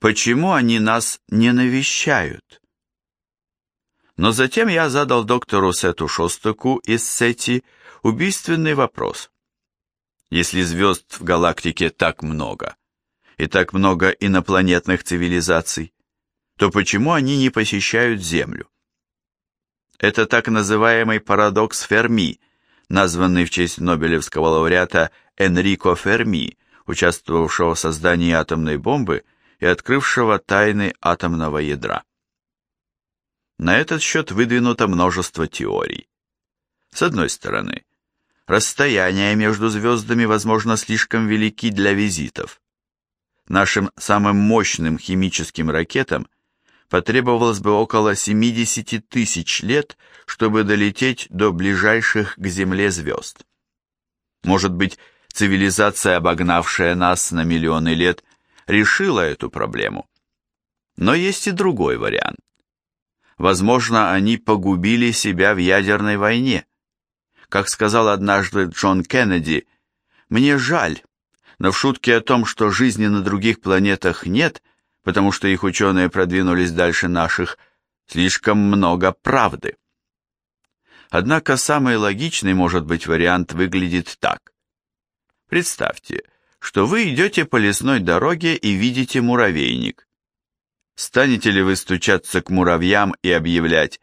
Почему они нас не навещают? Но затем я задал доктору Сету Шостаку из Сети убийственный вопрос. Если звезд в галактике так много, и так много инопланетных цивилизаций, то почему они не посещают Землю? Это так называемый парадокс Ферми, названный в честь Нобелевского лауреата Энрико Ферми, участвовавшего в создании атомной бомбы и открывшего тайны атомного ядра. На этот счет выдвинуто множество теорий. С одной стороны, расстояния между звездами, возможно, слишком велики для визитов. Нашим самым мощным химическим ракетам потребовалось бы около 70 тысяч лет, чтобы долететь до ближайших к Земле звезд. Может быть, цивилизация, обогнавшая нас на миллионы лет, решила эту проблему. Но есть и другой вариант. Возможно, они погубили себя в ядерной войне. Как сказал однажды Джон Кеннеди, «Мне жаль, но в шутке о том, что жизни на других планетах нет, потому что их ученые продвинулись дальше наших, слишком много правды». Однако самый логичный, может быть, вариант выглядит так. Представьте, что вы идете по лесной дороге и видите муравейник. Станете ли вы стучаться к муравьям и объявлять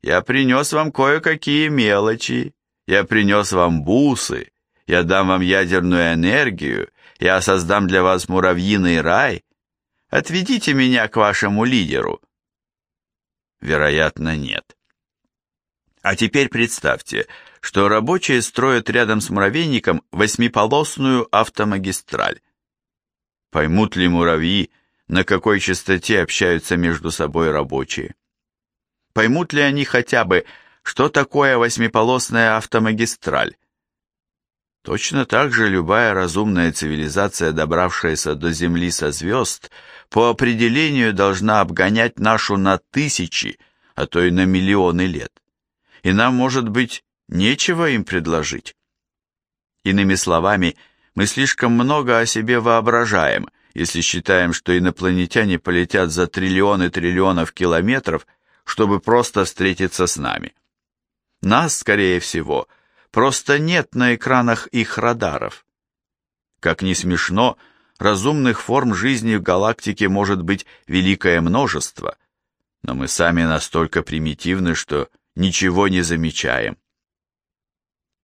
«Я принес вам кое-какие мелочи, я принес вам бусы, я дам вам ядерную энергию, я создам для вас муравьиный рай, отведите меня к вашему лидеру». Вероятно, нет. А теперь представьте, что рабочие строят рядом с муравейником восьмиполосную автомагистраль. Поймут ли муравьи, на какой частоте общаются между собой рабочие? Поймут ли они хотя бы, что такое восьмиполосная автомагистраль? Точно так же любая разумная цивилизация, добравшаяся до Земли со звезд, по определению должна обгонять нашу на тысячи, а то и на миллионы лет. И нам, может быть, Нечего им предложить. Иными словами, мы слишком много о себе воображаем, если считаем, что инопланетяне полетят за триллионы триллионов километров, чтобы просто встретиться с нами. Нас, скорее всего, просто нет на экранах их радаров. Как ни смешно, разумных форм жизни в галактике может быть великое множество, но мы сами настолько примитивны, что ничего не замечаем.